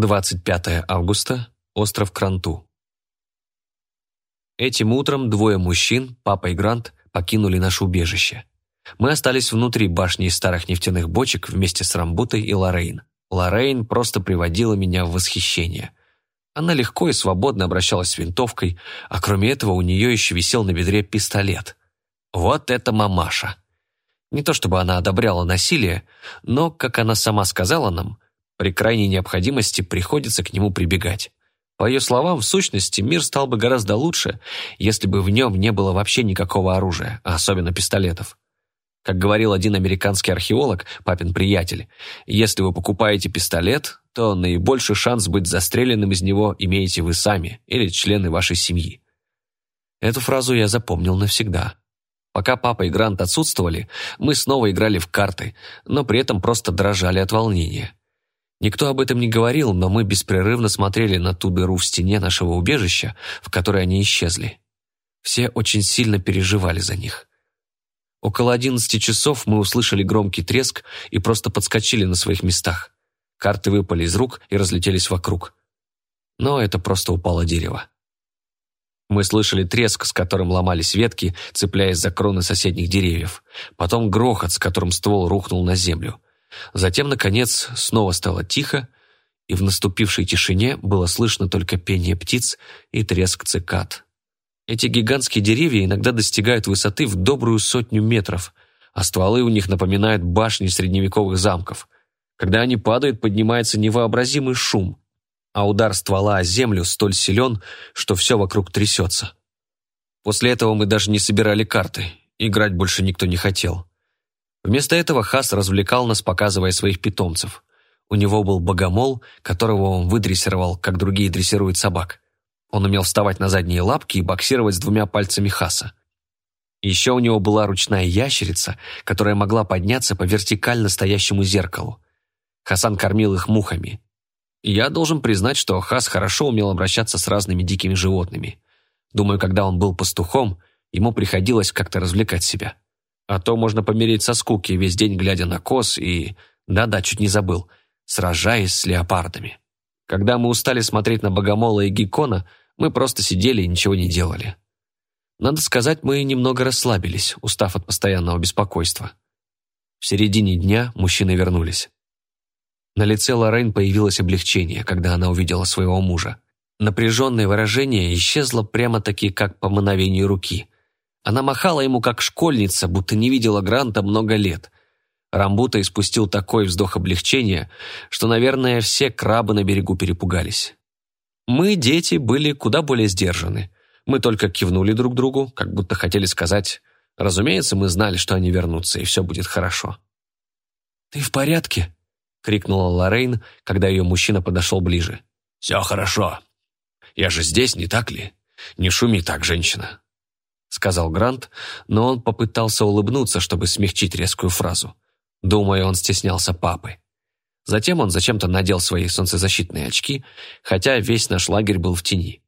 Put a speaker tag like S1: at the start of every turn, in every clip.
S1: 25 августа, остров Кранту. Этим утром двое мужчин, папа и Грант, покинули наше убежище. Мы остались внутри башни из старых нефтяных бочек вместе с Рамбутой и Лоррейн. Лоррейн просто приводила меня в восхищение. Она легко и свободно обращалась с винтовкой, а кроме этого у нее еще висел на бедре пистолет. Вот это мамаша! Не то чтобы она одобряла насилие, но, как она сама сказала нам, при крайней необходимости приходится к нему прибегать. По ее словам, в сущности, мир стал бы гораздо лучше, если бы в нем не было вообще никакого оружия, а особенно пистолетов. Как говорил один американский археолог, папин приятель, если вы покупаете пистолет, то наибольший шанс быть застреленным из него имеете вы сами или члены вашей семьи. Эту фразу я запомнил навсегда. Пока папа и Грант отсутствовали, мы снова играли в карты, но при этом просто дрожали от волнения. Никто об этом не говорил, но мы беспрерывно смотрели на ту дыру в стене нашего убежища, в которой они исчезли. Все очень сильно переживали за них. Около одиннадцати часов мы услышали громкий треск и просто подскочили на своих местах. Карты выпали из рук и разлетелись вокруг. Но это просто упало дерево. Мы слышали треск, с которым ломались ветки, цепляясь за кроны соседних деревьев. Потом грохот, с которым ствол рухнул на землю. Затем, наконец, снова стало тихо, и в наступившей тишине было слышно только пение птиц и треск цикад. Эти гигантские деревья иногда достигают высоты в добрую сотню метров, а стволы у них напоминают башни средневековых замков. Когда они падают, поднимается невообразимый шум, а удар ствола о землю столь силен, что все вокруг трясется. После этого мы даже не собирали карты, играть больше никто не хотел. Вместо этого Хас развлекал нас, показывая своих питомцев. У него был богомол, которого он выдрессировал, как другие дрессируют собак. Он умел вставать на задние лапки и боксировать с двумя пальцами Хаса. Еще у него была ручная ящерица, которая могла подняться по вертикально стоящему зеркалу. Хасан кормил их мухами. Я должен признать, что Хас хорошо умел обращаться с разными дикими животными. Думаю, когда он был пастухом, ему приходилось как-то развлекать себя. А то можно помереть со скуки, весь день глядя на коз и... Да-да, чуть не забыл. Сражаясь с леопардами. Когда мы устали смотреть на Богомола и Геккона, мы просто сидели и ничего не делали. Надо сказать, мы немного расслабились, устав от постоянного беспокойства. В середине дня мужчины вернулись. На лице Лоррейн появилось облегчение, когда она увидела своего мужа. Напряженное выражение исчезло прямо-таки, как по мановению руки. Она махала ему, как школьница, будто не видела Гранта много лет. Рамбута испустил такой вздох облегчения, что, наверное, все крабы на берегу перепугались. Мы, дети, были куда более сдержаны. Мы только кивнули друг другу, как будто хотели сказать, разумеется, мы знали, что они вернутся, и все будет хорошо. «Ты в порядке?» — крикнула Лоррейн, когда ее мужчина подошел ближе.
S2: «Все хорошо. Я же здесь, не так ли? Не шуми так, женщина», — сказал Грант, но он попытался улыбнуться, чтобы смягчить резкую фразу. Думаю, он стеснялся папы. Затем он зачем-то надел свои солнцезащитные очки, хотя весь наш лагерь был в тени.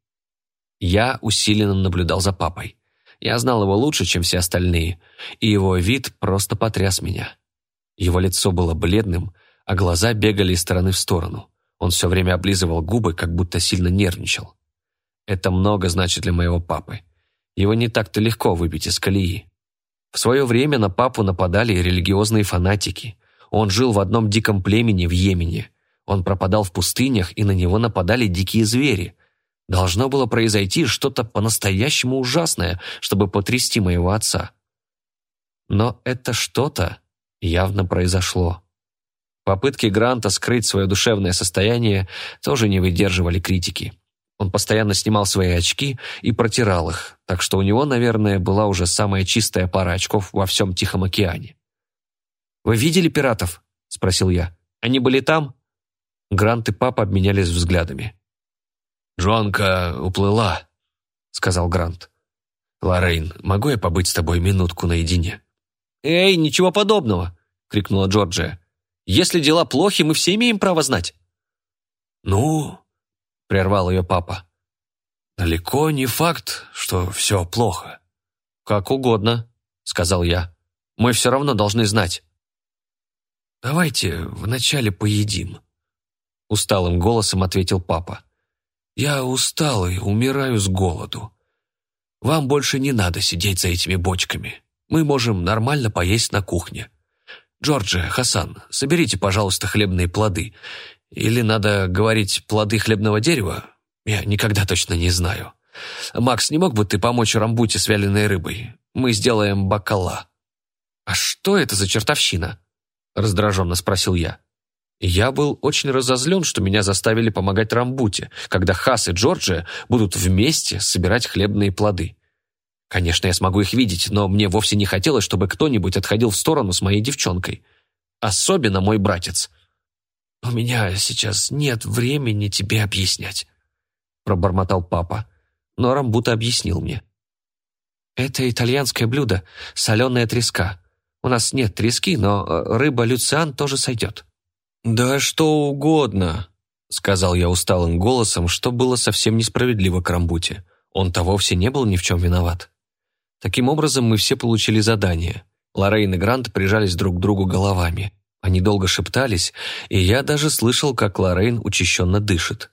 S2: Я усиленно наблюдал за папой. Я знал его лучше, чем все остальные, и его вид просто потряс меня. Его лицо было бледным, а глаза бегали из стороны в сторону. Он все время облизывал губы, как будто сильно нервничал. Это много значит для моего папы. Его не так-то легко выбить из колеи. В свое время на папу нападали религиозные фанатики. Он жил в одном диком племени в Йемене. Он пропадал в пустынях, и на него нападали дикие звери. Должно было произойти что-то по-настоящему ужасное, чтобы потрясти моего отца. Но это что-то явно произошло. Попытки Гранта скрыть свое душевное состояние тоже не выдерживали критики. Он постоянно снимал свои очки и протирал их, так что у него, наверное, была уже самая чистая пара очков во всем Тихом океане. «Вы видели пиратов?» – спросил я. «Они были там?» Грант и папа обменялись взглядами. «Джонка уплыла», – сказал Грант. «Лоррейн, могу я побыть с тобой минутку наедине?»
S1: «Эй, ничего подобного!» – крикнула Джорджия. Если дела плохи, мы все имеем право знать».
S2: «Ну...» — прервал ее папа. «Далеко не факт, что все плохо».
S1: «Как угодно», — сказал я. «Мы все равно должны знать».
S2: «Давайте вначале поедим».
S1: усталым голосом ответил папа. «Я устал и умираю с голоду. Вам больше не надо сидеть за этими бочками. Мы можем нормально поесть на кухне. Джорджи, Хасан, соберите, пожалуйста, хлебные плоды. Или надо говорить плоды хлебного дерева? Я никогда точно не знаю. Макс, не мог бы ты помочь Рамбуте с вяленой рыбой? Мы сделаем бакала». «А что это за чертовщина?» – раздраженно спросил я. Я был очень разозлен, что меня заставили помогать Рамбуте, когда Хас и Джорджия будут вместе собирать хлебные плоды. Конечно, я смогу их видеть, но мне вовсе не хотелось, чтобы кто-нибудь отходил в сторону с моей девчонкой. Особенно мой братец. «У меня сейчас нет времени тебе объяснять», — пробормотал папа. Но Рамбута объяснил мне. «Это итальянское блюдо, соленая треска. У нас нет трески, но э, рыба люциан тоже сойдет».
S2: «Да что угодно», — сказал я усталым голосом, что было совсем несправедливо к Рамбуте. Он-то вовсе не был ни в чем виноват. Таким образом, мы все получили задание. Лоррейн и Грант прижались друг к другу головами. Они долго шептались, и я даже слышал, как Лоррейн учащенно дышит.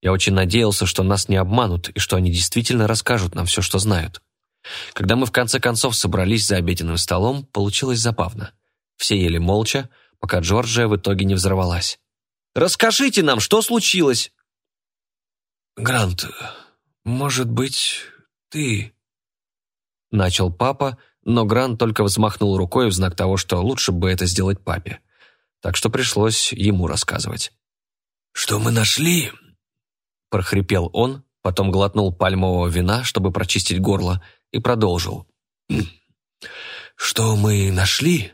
S2: Я очень надеялся, что нас не обманут, и что они действительно расскажут нам все, что знают. Когда мы в конце концов собрались за обеденным столом, получилось забавно. Все ели молча, пока Джорджия в итоге не взорвалась. «Расскажите нам, что случилось?»
S1: «Грант, может быть, ты...» Начал папа, но Грант только взмахнул рукой в знак того, что лучше бы это сделать папе. Так что пришлось ему рассказывать. «Что мы нашли?» прохрипел он, потом глотнул пальмового вина, чтобы прочистить горло, и продолжил. «Что мы нашли?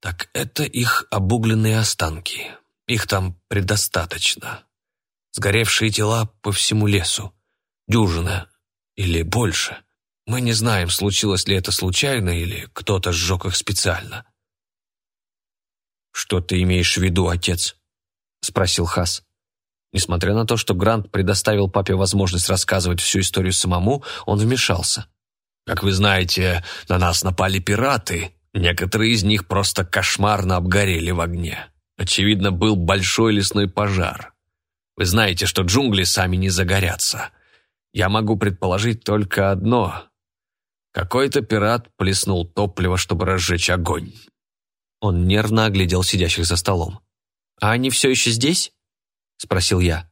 S1: Так это их обугленные останки. Их там предостаточно. Сгоревшие тела по всему лесу. Дюжина или больше. Мы не знаем, случилось ли это случайно или кто-то сжег их специально».
S2: «Что ты имеешь в виду, отец?» — спросил Хас. Несмотря на то, что Грант предоставил папе возможность рассказывать всю историю самому, он вмешался.
S1: «Как вы знаете, на нас напали пираты. Некоторые из них просто кошмарно обгорели в огне. Очевидно, был большой лесной пожар. Вы знаете, что джунгли сами не загорятся. Я могу предположить только одно. Какой-то пират плеснул топливо, чтобы разжечь огонь».
S2: Он нервно оглядел сидящих за столом. «А они все еще здесь?» – спросил я.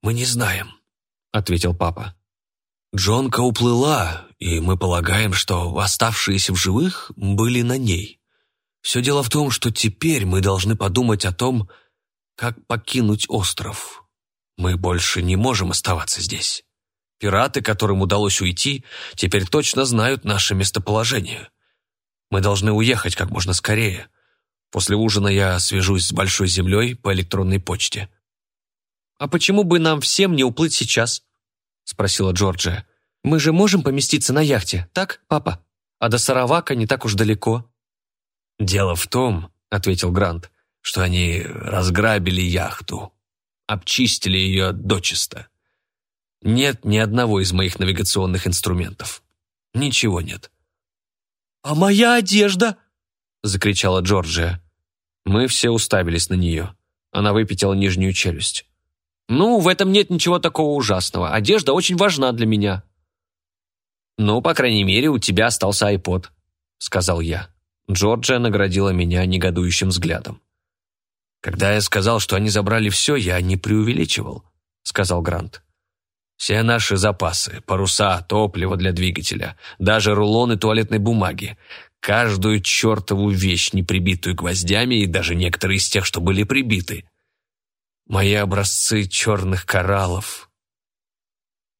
S1: «Мы не знаем», – ответил папа. «Джонка уплыла, и мы полагаем, что оставшиеся в живых были на ней. Все дело в том, что теперь мы должны подумать о том, как покинуть остров. Мы больше не можем оставаться здесь. Пираты, которым удалось уйти, теперь точно знают наше местоположение. Мы должны уехать как можно скорее. После ужина я свяжусь с Большой Землей по электронной почте.
S2: «А почему бы нам всем не уплыть сейчас?» — спросила Джорджия. «Мы же можем поместиться на яхте, так, папа? А до Саравака не так уж далеко».
S1: «Дело в том», — ответил Грант, «что они разграбили яхту, обчистили ее дочисто. Нет ни одного из моих навигационных инструментов. Ничего нет».
S2: «А моя одежда?»
S1: — закричала Джорджия. Мы все уставились на нее. Она выпятила нижнюю челюсть.
S2: «Ну, в этом нет ничего такого ужасного. Одежда очень важна для меня». «Ну, по крайней мере, у тебя остался айпод», — сказал я. Джорджия наградила меня негодующим взглядом.
S1: «Когда я сказал, что они забрали все, я не преувеличивал», — сказал Грант. «Все наши запасы, паруса, топливо для двигателя, даже рулоны туалетной бумаги, каждую чертову вещь, не прибитую гвоздями, и даже некоторые из тех, что были прибиты, Мои образцы черных кораллов.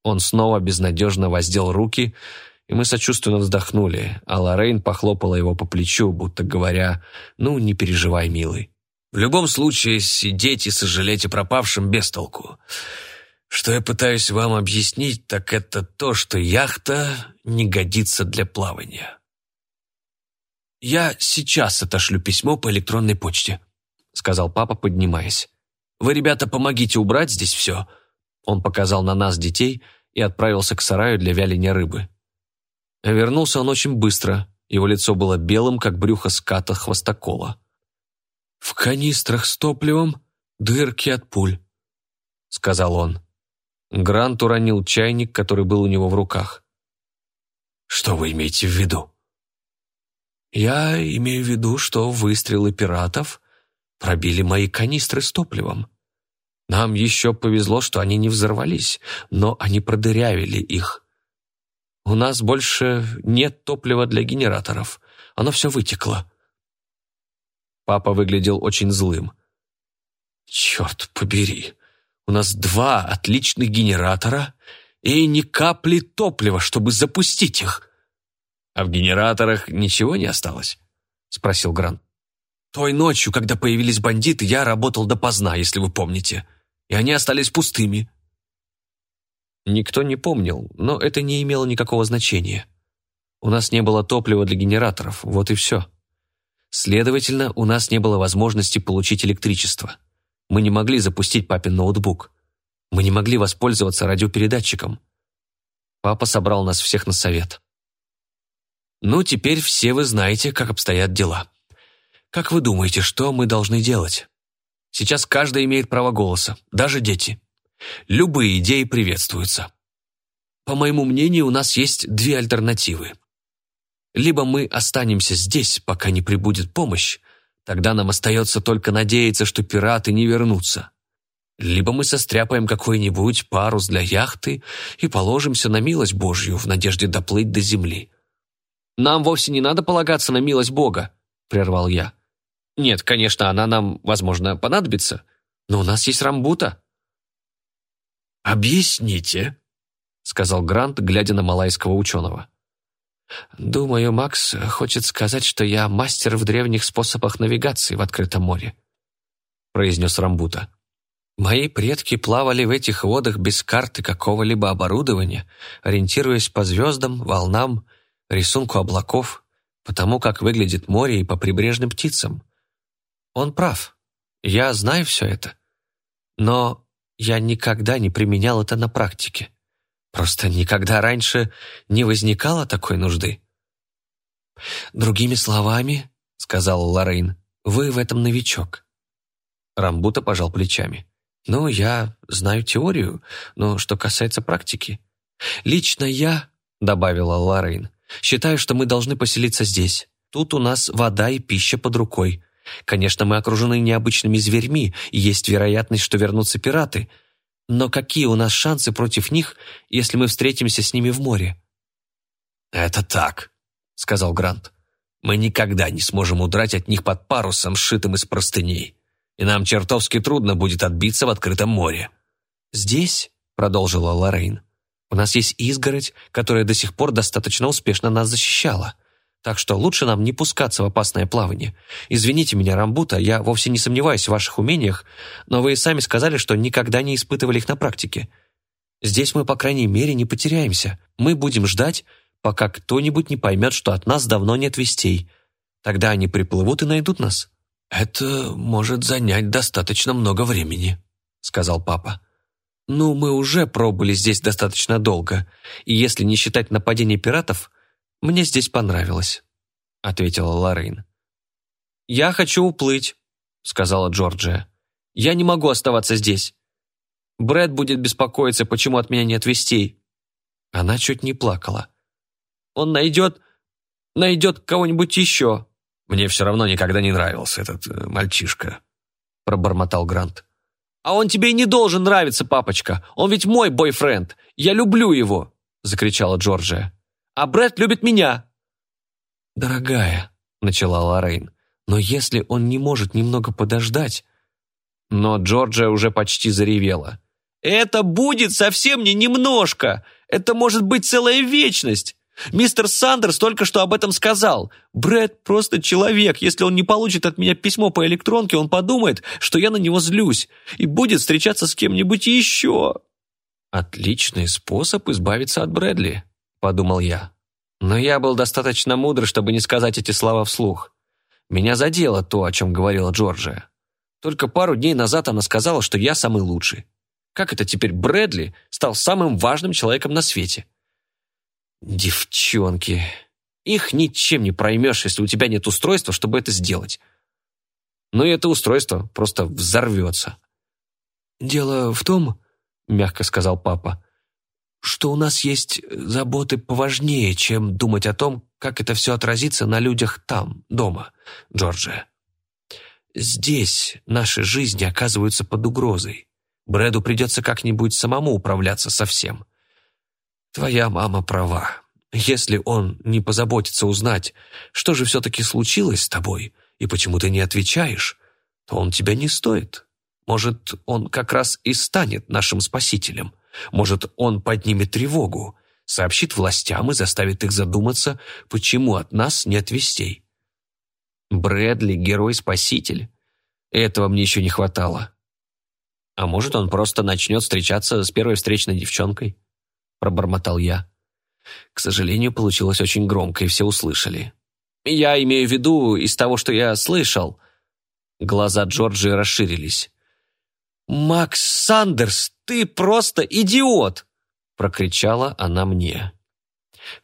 S1: Он снова безнадежно воздел руки, и мы сочувственно вздохнули, а Лоррейн похлопала его по плечу, будто говоря, «Ну, не переживай, милый. В любом случае, сидеть и сожалеть о пропавшем без толку. Что я пытаюсь вам объяснить, так это то, что яхта не годится для плавания». «Я сейчас отошлю письмо по электронной почте», — сказал папа, поднимаясь. Вы, ребята, помогите убрать здесь все». Он показал на нас детей и отправился к сараю для вяления рыбы. Вернулся он очень быстро. Его лицо было белым, как брюхо ската хвостокола. «В канистрах с топливом
S2: «Дырки от пуль», — сказал он. Грант уронил чайник, который был у него в руках. «Что вы имеете в виду?» «Я имею в виду, что выстрелы пиратов пробили мои канистры с топливом. Нам еще повезло, что они не взорвались, но они продырявили их. У нас больше нет топлива для генераторов. Оно все вытекло». Папа выглядел очень злым. «Черт побери! У нас два отличных генератора и ни капли топлива, чтобы запустить их!» «А в генераторах ничего не осталось?» — спросил Грант. «Той ночью, когда появились бандиты, я работал допоздна, если вы помните, и они остались пустыми». Никто не помнил, но это не имело никакого значения. У нас не было топлива для генераторов, вот и все. Следовательно, у нас не было возможности получить электричество. Мы не могли запустить папин ноутбук. Мы не могли воспользоваться радиопередатчиком. Папа собрал нас всех на совет. Ну, теперь все вы знаете, как обстоят дела. Как вы думаете, что мы должны делать? Сейчас каждый имеет право голоса, даже дети. Любые идеи приветствуются. По моему мнению, у нас есть две альтернативы. Либо мы останемся здесь, пока не прибудет помощь, Тогда нам остается только надеяться, что пираты не вернутся. Либо мы состряпаем какой-нибудь парус для яхты и положимся на милость Божью в надежде доплыть до земли. «Нам вовсе не надо полагаться на милость Бога», — прервал я. «Нет, конечно, она нам, возможно, понадобится, но у нас есть рамбута».
S1: «Объясните», — сказал Грант, глядя на малайского ученого.
S2: Думаю, Макс хочет сказать, что я мастер в древних способах навигации в открытом море, произнес Рамбута. Мои предки плавали в этих водах без карты какого-либо оборудования, ориентируясь по звездам, волнам, рисунку облаков, по тому, как выглядит море и по прибрежным птицам. Он прав. Я знаю все это. Но я никогда не применял это на практике. Просто никогда раньше не возникало такой нужды. «Другими словами», — сказал Лоррейн, — «вы в этом новичок». Рамбута пожал плечами. «Ну, я знаю теорию, но что касается практики...» «Лично я», — добавила Лоррейн, — «считаю, что мы должны поселиться здесь. Тут у нас вода и пища под рукой. Конечно, мы окружены необычными зверьми, и есть вероятность, что вернутся пираты, но какие у нас шансы против них, если мы встретимся с ними в море?»
S1: «Это так», — сказал Грант. «Мы никогда не сможем удрать от них под парусом, сшитым из простыней, и нам чертовски трудно будет отбиться в открытом море».
S2: «Здесь», — продолжила Лоррейн, — «у нас есть изгородь, которая до сих пор достаточно успешно нас защищала. Так что лучше нам не пускаться в опасное плавание. Извините меня, Рамбута, я вовсе не сомневаюсь в ваших умениях, но вы и сами сказали, что никогда не испытывали их на практике. Здесь мы, по крайней мере, не потеряемся. Мы будем ждать, пока кто-нибудь не поймет, что от нас давно нет вестей. Тогда они приплывут и найдут нас».
S1: «Это может занять достаточно много времени», — сказал папа.
S2: «Ну, мы уже пробыли здесь достаточно долго, и если не считать нападения пиратов, «Мне здесь понравилось», — ответила Лоррейн. «Я хочу уплыть», — сказала Джорджия. «Я не могу оставаться здесь. Брэд будет беспокоиться, почему от меня нет вестей». Она чуть не плакала. «Он найдет... найдет кого-нибудь еще».
S1: «Мне все равно никогда не нравился этот э, мальчишка», — пробормотал Грант.
S2: «А он тебе и не должен нравиться, папочка. Он ведь мой бойфренд. Я люблю его», — закричала Джорджия а Брэд любит меня».
S1: «Дорогая», — начала Лоррейн, «но если он не может немного подождать...»
S2: Но Джорджия уже почти заревела. «Это будет совсем не немножко! Это может быть целая вечность! Мистер Сандерс только что об этом сказал. Брэд просто человек. Если он не получит от меня письмо по электронке, он подумает, что я на него злюсь и будет встречаться с кем-нибудь еще».
S1: «Отличный способ избавиться от Брэдли», подумал я. Но я был достаточно мудр, чтобы не сказать эти слова вслух. Меня задело то, о чем говорила Джорджия. Только пару дней назад она сказала, что я самый лучший. Как это теперь Брэдли стал самым важным человеком на свете? Девчонки. Их ничем не проймешь, если у тебя нет устройства, чтобы это сделать. Но это устройство просто взорвется. «Дело в том, — мягко сказал папа, — что у нас есть заботы поважнее, чем думать о том, как это все отразится на людях там, дома, Джорджия. Здесь наши жизни оказываются под угрозой. Брэду придется как-нибудь самому управляться со всем. Твоя мама права. Если он не позаботится узнать, что же все-таки случилось с тобой и почему ты не отвечаешь, то он тебя не стоит. Может, он как раз и станет нашим спасителем. Может, он поднимет тревогу, сообщит властям и заставит их задуматься, почему от нас нет вестей. Брэдли — герой-спаситель. Этого мне еще не хватало. А может, он просто начнет встречаться с первой встречной девчонкой? Пробормотал я. К сожалению, получилось очень громко, и все услышали. Я имею в виду из того, что я слышал. Глаза Джорджи расширились. «Макс Сандерс, ты просто идиот!» прокричала она мне.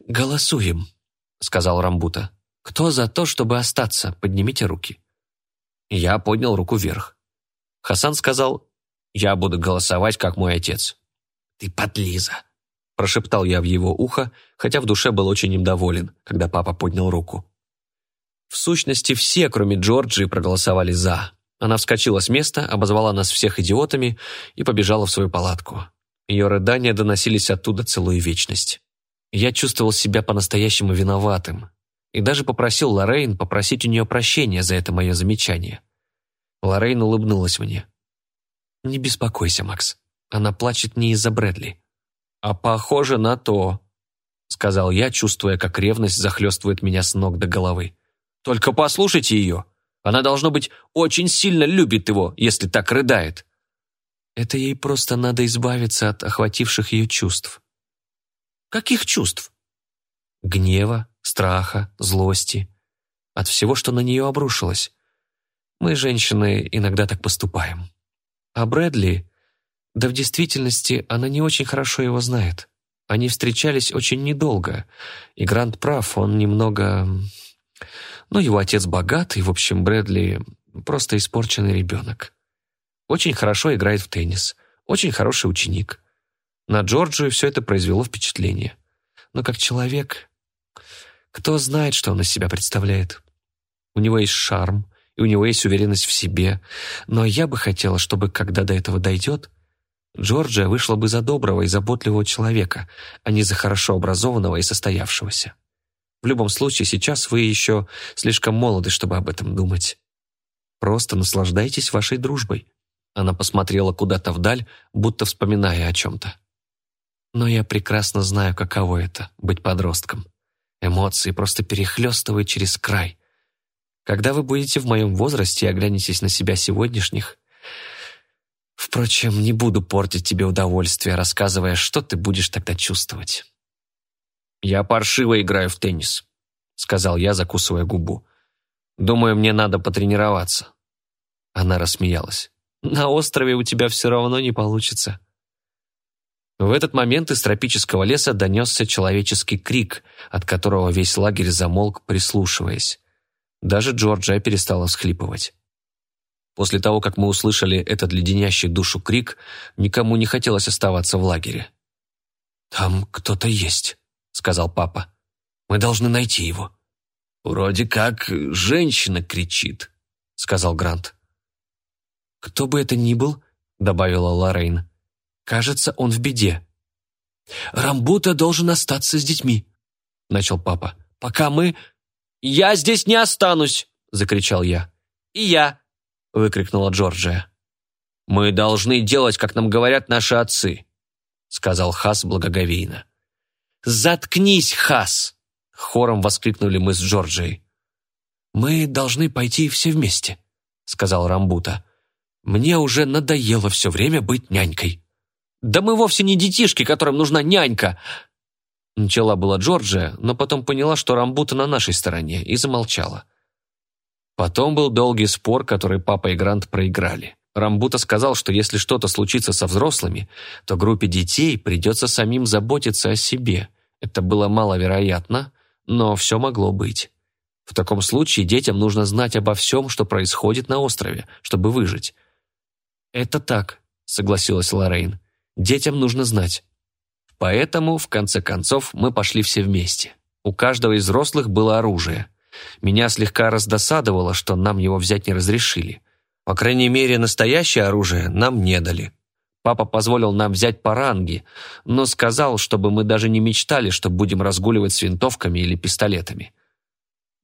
S1: «Голосуем», — сказал Рамбута. «Кто за то, чтобы остаться? Поднимите руки». Я поднял руку вверх. Хасан сказал, «Я буду голосовать, как мой отец». «Ты подлиза», — прошептал я в его ухо, хотя в душе был очень им доволен, когда папа поднял руку. В сущности, все, кроме Джорджии, проголосовали «за». Она вскочила с места, обозвала нас всех идиотами и побежала в свою палатку. Ее рыдания доносились оттуда целую вечность. Я чувствовал себя по-настоящему виноватым и даже попросил Лоррейн попросить у нее прощения за это мое замечание. Лоррейн улыбнулась мне. «Не беспокойся, Макс. Она плачет не из-за Брэдли». «А похоже на то», — сказал я, чувствуя, как ревность захлестывает меня с ног до головы. «Только послушайте ее. Она, должно быть, очень сильно любит его, если так рыдает». Это ей просто надо избавиться от охвативших ее чувств. Каких чувств? Гнева, страха, злости. От всего, что на нее обрушилось. Мы, женщины, иногда так поступаем. А Брэдли, да в действительности она не очень хорошо его знает. Они встречались очень недолго, и Грант прав, он немного... Ну, его отец богат, и, в общем, Брэдли просто испорченный ребенок. Очень хорошо играет в теннис, очень хороший ученик. На Джорджию все это произвело впечатление. Но как человек, кто знает, что он из себя представляет. У него есть шарм, и у него есть уверенность в себе, но я бы хотела, чтобы, когда до этого дойдет, Джорджия вышла бы за доброго и заботливого человека, а не за хорошо образованного и состоявшегося. В любом случае, сейчас вы еще слишком молоды, чтобы об этом думать. Просто наслаждайтесь вашей дружбой. Она посмотрела куда-то вдаль, будто вспоминая о чем-то. Но я прекрасно знаю, каково это — быть подростком. Эмоции просто перехлестывают через край. Когда вы будете в моем возрасте и оглянетесь на себя сегодняшних... Впрочем, не буду портить тебе удовольствие, рассказывая, что ты будешь тогда чувствовать. «Я паршиво играю в теннис», — сказал я, закусывая губу. «Думаю, мне надо потренироваться». Она рассмеялась. На острове у тебя все равно не получится». В этот момент из тропического леса донесся человеческий крик, от которого весь лагерь замолк, прислушиваясь. Даже Джорджия перестала всхлипывать. После того, как мы услышали этот леденящий душу крик, никому не хотелось оставаться в лагере. «Там кто-то есть», — сказал папа. «Мы должны найти его». «Вроде как женщина кричит», — сказал Грант. «Кто бы это ни был», — добавила Лоррейн, — «кажется, он в беде». «Рамбута должен остаться с детьми», — начал папа. «Пока мы...» «Я здесь не останусь!» — закричал я. «И я!» — выкрикнула Джорджия. «Мы должны делать, как нам говорят наши отцы», — сказал Хас благоговейно. «Заткнись, Хас!» — хором воскликнули мы с Джорджией. «Мы должны пойти все вместе», — сказал Рамбута. Мне уже надоело все время быть нянькой. «Да мы вовсе не детишки, которым нужна нянька!» Начала была Джорджия, но потом поняла, что Рамбута на нашей стороне, и замолчала. Потом был долгий спор, который папа и Грант проиграли. Рамбута сказал, что если что-то случится со взрослыми, то группе детей придется самим заботиться о себе. Это было маловероятно, но все могло быть. В таком случае детям нужно знать обо всем, что происходит на острове, чтобы выжить. «Это так», — согласилась Лоррейн. «Детям нужно знать». Поэтому, в конце концов, мы пошли все вместе. У каждого из взрослых было оружие. Меня слегка раздосадовало, что нам его взять не разрешили. По крайней мере, настоящее оружие нам не дали. Папа позволил нам взять паранги, но сказал, чтобы мы даже не мечтали, что будем разгуливать с винтовками или пистолетами.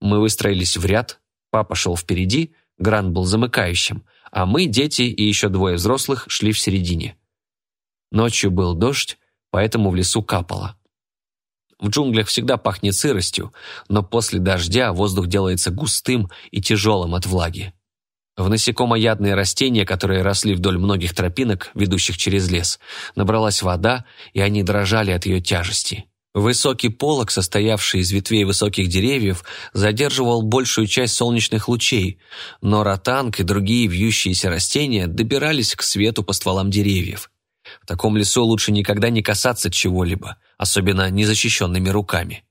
S1: Мы выстроились в ряд, папа шел впереди, Грант был замыкающим, а мы, дети и еще двое взрослых, шли в середине. Ночью был дождь, поэтому в лесу капало. В джунглях всегда пахнет сыростью, но после дождя воздух делается густым и тяжелым от влаги. В насекомоядные растения, которые росли вдоль многих тропинок, ведущих через лес, набралась вода, и они дрожали от ее тяжести. Высокий полог, состоявший из ветвей высоких деревьев, задерживал большую часть солнечных лучей, но ротанг и другие вьющиеся растения добирались к свету по стволам деревьев. В таком лесу лучше никогда не касаться чего-либо, особенно незащищенными руками.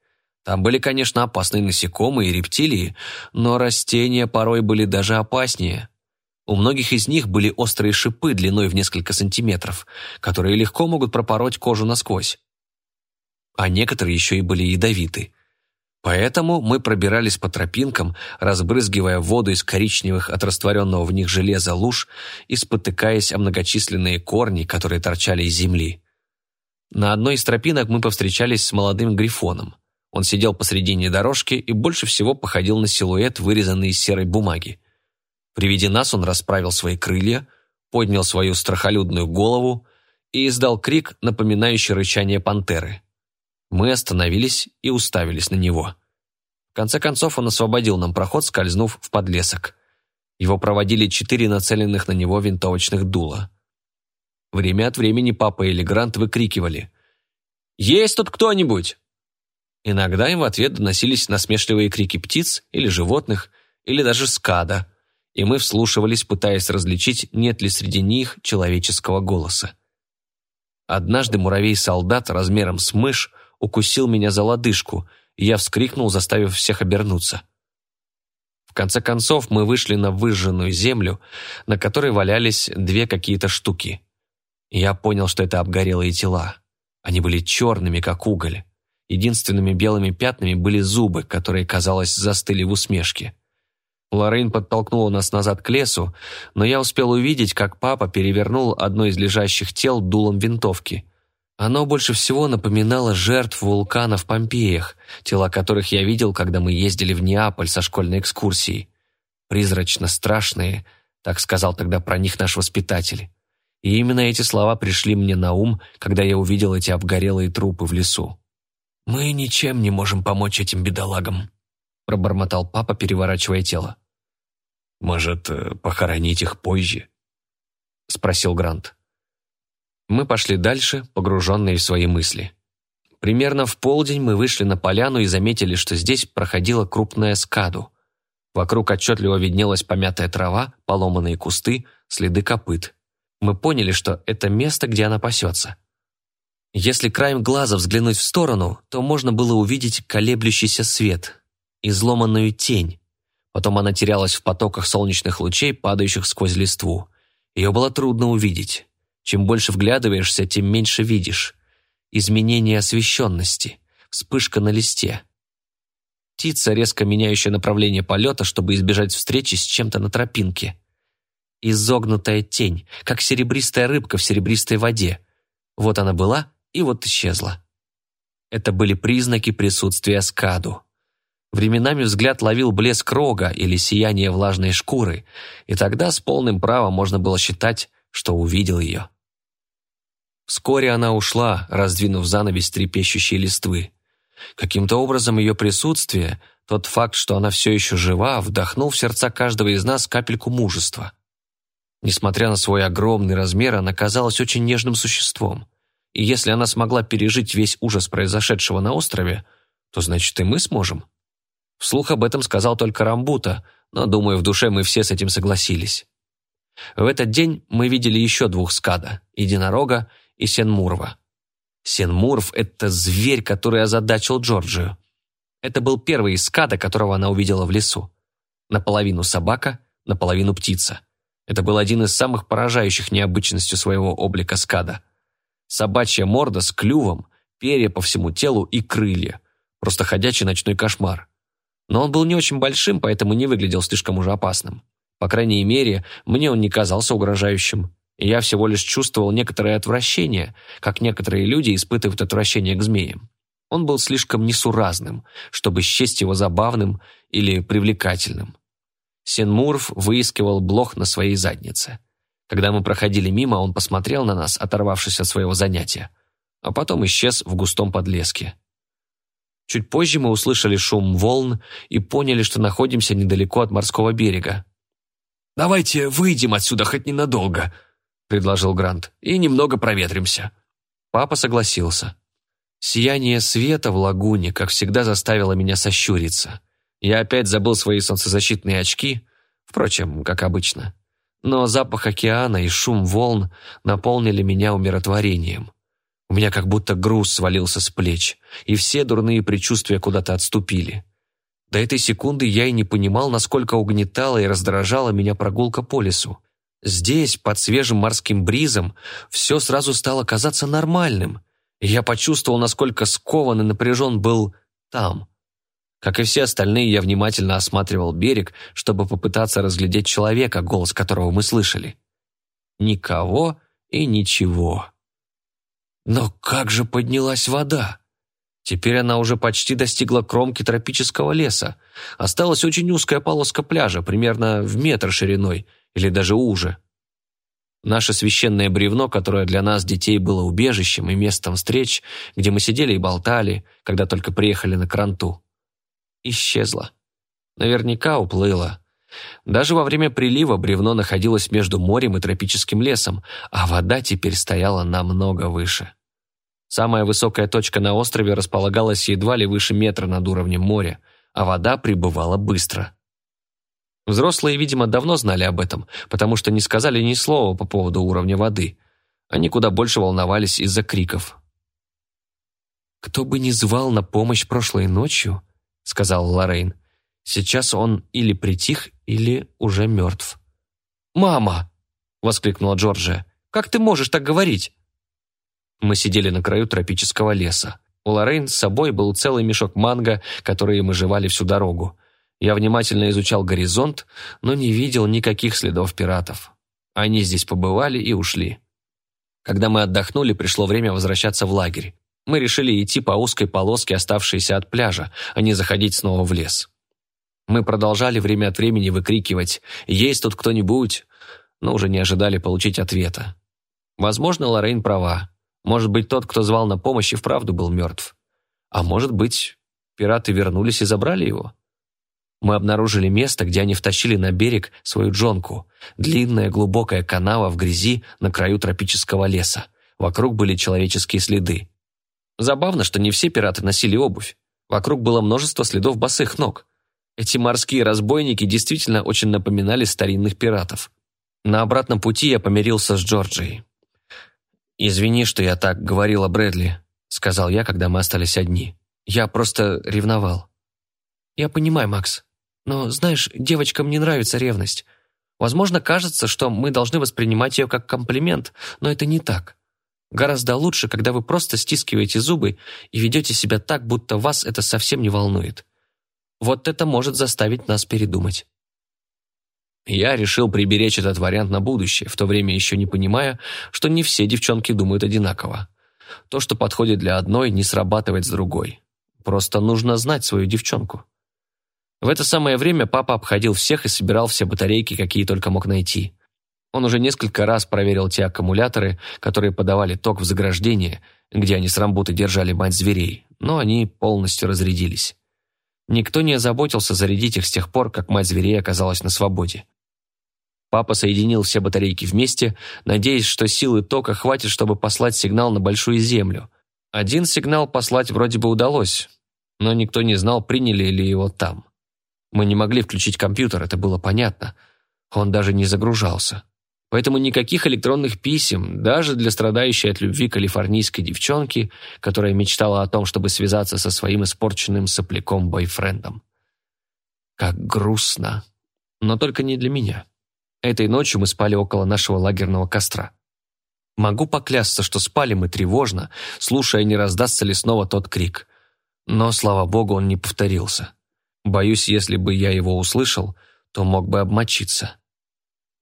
S1: Там были, конечно, опасные насекомые и рептилии, но растения порой были даже опаснее. У многих из них были острые шипы длиной в несколько сантиметров, которые легко могут пропороть кожу насквозь. А некоторые еще и были ядовиты. Поэтому мы пробирались по тропинкам, разбрызгивая воду из коричневых от растворенного в них железа луж и спотыкаясь о многочисленные корни, которые торчали из земли. На одной из тропинок мы повстречались с молодым грифоном. Он сидел посредине дорожки и больше всего походил на силуэт, вырезанный из серой бумаги. При виде нас он расправил свои крылья, поднял свою страхолюдную голову и издал крик, напоминающий рычание пантеры. Мы остановились и уставились на него. В конце концов он освободил нам проход, скользнув в подлесок. Его проводили четыре нацеленных на него винтовочных дула. Время от времени папа или Грант выкрикивали «Есть тут кто-нибудь!» Иногда им в ответ доносились насмешливые крики птиц или животных, или даже скада, и мы вслушивались, пытаясь различить, нет ли среди них человеческого голоса. Однажды муравей-солдат размером с мышь укусил меня за лодыжку, и я вскрикнул, заставив всех обернуться. В конце концов мы вышли на выжженную землю, на которой валялись две какие-то штуки. я понял, что это обгорелые тела. Они были черными, как уголь. Единственными белыми пятнами были зубы, которые, казалось, застыли в усмешке. Лоррейн подтолкнула нас назад к лесу, но я успел увидеть, как папа перевернул одно из лежащих тел дулом винтовки. Оно больше всего напоминало жертв вулкана в Помпеях, тела которых я видел, когда мы ездили в Неаполь со школьной экскурсией. Призрачно страшные, так сказал тогда про них наш воспитатель. И именно эти слова пришли мне на ум, когда я увидел эти обгорелые трупы в лесу. «Мы ничем не можем помочь этим бедолагам», — пробормотал папа, переворачивая тело.
S2: «Может, э, похоронить их позже?»
S1: — спросил Грант. Мы пошли дальше, погруженные в свои мысли. Примерно в полдень мы вышли на поляну и заметили, что здесь проходила крупная скаду. Вокруг отчетливо виднелась помятая трава, поломанные кусты, следы копыт. Мы поняли, что это место, где она пасется. Если краем глаза взглянуть в сторону, то можно было увидеть колеблющийся свет, изломанную тень. Потом она терялась в потоках солнечных лучей, падающих сквозь листву. Ее было трудно увидеть. Чем больше вглядываешься, тем меньше видишь. Изменение освещенности, вспышка на листе. Птица, резко меняющая направление полета, чтобы избежать встречи с чем-то на тропинке. Изогнутая тень, как серебристая рыбка в серебристой воде. Вот она была, и вот исчезла. Это были признаки присутствия скаду. Временами взгляд ловил блеск рога или сияние влажной шкуры, и тогда с полным правом можно было считать, что увидел ее. Вскоре она ушла, раздвинув занавес трепещущей листвы. Каким-то образом ее присутствие, тот факт, что она все еще жива, вдохнул в сердца каждого из нас капельку мужества. Несмотря на свой огромный размер, она казалась очень нежным существом. И если она смогла пережить весь ужас произошедшего на острове, то значит и мы сможем. Вслух об этом сказал только Рамбута, но, думаю, в душе мы все с этим согласились. В этот день мы видели еще двух скада – единорога и Сенмурва. Сенмурв – это зверь, который озадачил Джорджию. Это был первый из скада, которого она увидела в лесу. Наполовину собака, наполовину птица. Это был один из самых поражающих необычностью своего облика скада. Собачья морда с клювом, перья по всему телу и крылья. Просто ходячий ночной кошмар. Но он был не очень большим, поэтому не выглядел слишком уже опасным. По крайней мере, мне он не казался угрожающим. И я всего лишь чувствовал некоторое отвращение, как некоторые люди испытывают отвращение к змеям. Он был слишком несуразным, чтобы счесть его забавным или привлекательным. Сенмурф выискивал блох на своей заднице. Когда мы проходили мимо, он посмотрел на нас, оторвавшись от своего занятия, а потом исчез в густом подлеске. Чуть позже мы услышали шум волн и поняли, что находимся недалеко от морского берега.
S2: «Давайте выйдем отсюда хоть ненадолго», — предложил Грант, «и немного проветримся».
S1: Папа согласился. Сияние света в лагуне, как всегда, заставило меня сощуриться. Я опять забыл свои солнцезащитные очки, впрочем, как обычно. Но запах океана и шум волн наполнили меня умиротворением. У меня как будто груз свалился с плеч, и все дурные предчувствия куда-то отступили. До этой секунды я и не понимал, насколько угнетала и раздражала меня прогулка по лесу. Здесь, под свежим морским бризом, все сразу стало казаться нормальным, и я почувствовал, насколько скован и напряжен был там, как и все остальные, я внимательно осматривал берег, чтобы попытаться разглядеть человека, голос которого мы слышали. Никого и ничего. Но как же поднялась вода? Теперь она уже почти достигла кромки тропического леса. Осталась очень узкая полоска пляжа, примерно в метр шириной, или даже уже. Наше священное бревно, которое для нас, детей, было убежищем и местом встреч, где мы сидели и болтали, когда только приехали на Кранту исчезла. Наверняка уплыла. Даже во время прилива бревно находилось между морем и тропическим лесом, а вода теперь стояла намного выше. Самая высокая точка на острове располагалась едва ли выше метра над уровнем моря, а вода прибывала быстро. Взрослые, видимо, давно знали об этом, потому что не сказали ни слова по поводу уровня воды. Они куда больше волновались из-за криков. Кто бы ни звал на помощь прошлой ночью, — сказал Лоррейн. «Сейчас он или притих, или уже мертв». «Мама!» — воскликнула Джорджия. «Как ты можешь так говорить?» Мы сидели на краю тропического леса. У Лоррейн с собой был целый мешок манго, которые мы жевали всю дорогу. Я внимательно изучал горизонт, но не видел никаких следов пиратов. Они здесь побывали и ушли. Когда мы отдохнули, пришло время возвращаться в лагерь. Мы решили идти по узкой полоске, оставшейся от пляжа, а не заходить снова в лес. Мы продолжали время от времени выкрикивать «Есть тут кто-нибудь?», но уже не ожидали получить ответа. Возможно, Лоррейн права. Может быть, тот, кто звал на помощь, и вправду был мертв. А может быть, пираты вернулись и забрали его? Мы обнаружили место, где они втащили на берег свою джонку. Длинная глубокая канава в грязи на краю тропического леса. Вокруг были человеческие следы. Забавно, что не все пираты носили обувь. Вокруг было множество следов босых ног. Эти морские разбойники действительно очень напоминали старинных пиратов. На обратном пути я помирился с Джорджией. «Извини, что я так говорил о Брэдли», — сказал я, когда мы остались одни. «Я просто ревновал». «Я понимаю, Макс. Но, знаешь, девочкам не нравится ревность. Возможно, кажется, что мы должны воспринимать ее как комплимент, но это не так. Гораздо лучше, когда вы просто стискиваете зубы и ведете себя так, будто вас это совсем не волнует. Вот это может заставить нас передумать. Я решил приберечь этот вариант на будущее, в то время еще не понимая, что не все девчонки думают одинаково. То, что подходит для одной, не срабатывает с другой. Просто нужно знать свою девчонку. В это самое время папа обходил всех и собирал все батарейки, какие только мог найти. Он уже несколько раз проверил те аккумуляторы, которые подавали ток в заграждение, где они с рамбуты держали мать зверей, но они полностью разрядились. Никто не озаботился зарядить их с тех пор, как мать зверей оказалась на свободе. Папа соединил все батарейки вместе, надеясь, что силы тока хватит, чтобы послать сигнал на Большую Землю. Один сигнал послать вроде бы удалось, но никто не знал, приняли ли его там. Мы не могли включить компьютер, это было понятно. Он даже не загружался. Поэтому никаких электронных писем, даже для страдающей от любви калифорнийской девчонки, которая мечтала о том, чтобы связаться со своим испорченным сопляком-бойфрендом. Как грустно. Но только не для меня. Этой ночью мы спали около нашего лагерного костра. Могу поклясться, что спали мы тревожно, слушая, не раздастся ли снова тот крик. Но, слава богу, он не повторился. Боюсь, если бы я его услышал, то мог бы обмочиться.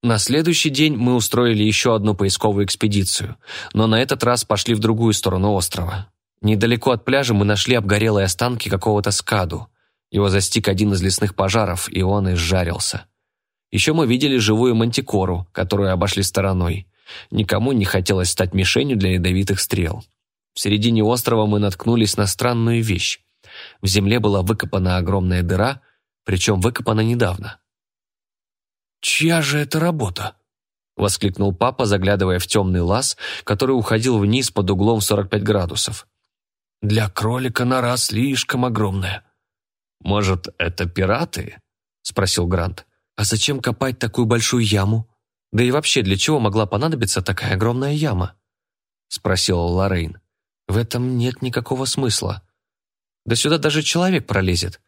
S1: На следующий день мы устроили еще одну поисковую экспедицию, но на этот раз пошли в другую сторону острова. Недалеко от пляжа мы нашли обгорелые останки какого-то скаду. Его застиг один из лесных пожаров, и он изжарился. Еще мы видели живую мантикору, которую обошли стороной. Никому не хотелось стать мишенью для ядовитых стрел. В середине острова мы наткнулись на странную вещь. В земле была выкопана огромная дыра, причем выкопана недавно.
S2: «Чья же это работа?»
S1: — воскликнул папа, заглядывая в темный лаз, который уходил вниз под углом 45 градусов.
S2: «Для кролика нора слишком огромная».
S1: «Может, это пираты?» — спросил Грант.
S3: «А зачем копать такую большую яму? Да и вообще, для чего могла понадобиться такая огромная яма?» — спросила Лоррейн. «В этом нет никакого смысла. Да сюда даже человек пролезет.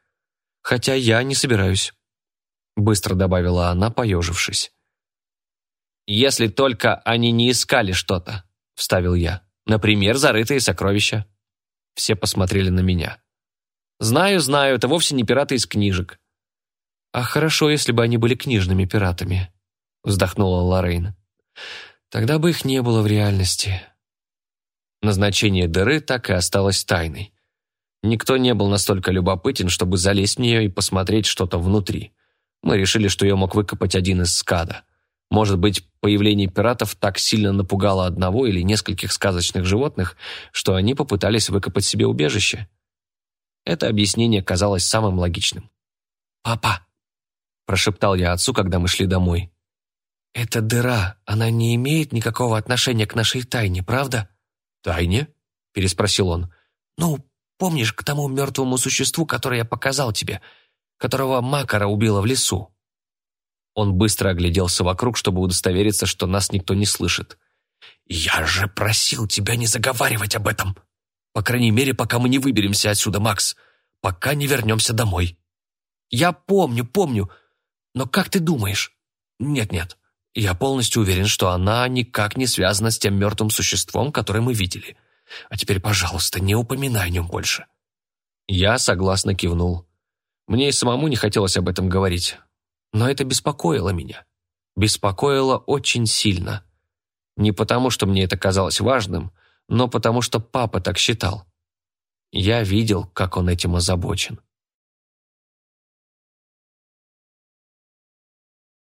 S3: Хотя я не собираюсь». Быстро добавила она, поежившись.
S1: «Если только они не искали что-то», — вставил я. «Например, зарытые сокровища». Все посмотрели на меня. «Знаю, знаю, это вовсе не пираты из книжек».
S3: «А хорошо, если бы они были книжными пиратами», — вздохнула Лоррейн. «Тогда бы их не было в реальности».
S1: Назначение дыры так и осталось тайной. Никто не был настолько любопытен, чтобы залезть в нее и посмотреть что-то внутри. Мы решили, что ее мог выкопать один из скада. Может быть, появление пиратов так сильно напугало одного или нескольких сказочных животных, что они попытались выкопать себе убежище. Это объяснение казалось самым логичным.
S3: «Папа!» – прошептал я отцу, когда мы шли домой. «Эта дыра, она не имеет никакого отношения к нашей тайне, правда?»
S1: «Тайне?» – переспросил он.
S3: «Ну, помнишь, к тому мертвому существу, которое я показал тебе – которого Макара убила в лесу.
S1: Он быстро огляделся вокруг, чтобы удостовериться, что нас никто не слышит.
S2: «Я же просил тебя не заговаривать об этом. По крайней мере, пока мы не выберемся отсюда, Макс. Пока не вернемся домой».
S3: «Я помню, помню. Но как ты думаешь?»
S2: «Нет-нет. Я полностью уверен, что она никак не связана с тем мертвым существом, которое мы видели. А теперь, пожалуйста, не упоминай о нем больше».
S1: Я согласно кивнул. Мне и самому не хотелось об этом говорить. Но это беспокоило меня. Беспокоило очень сильно. Не потому, что мне это казалось важным, но потому, что папа так считал. Я видел, как он этим озабочен.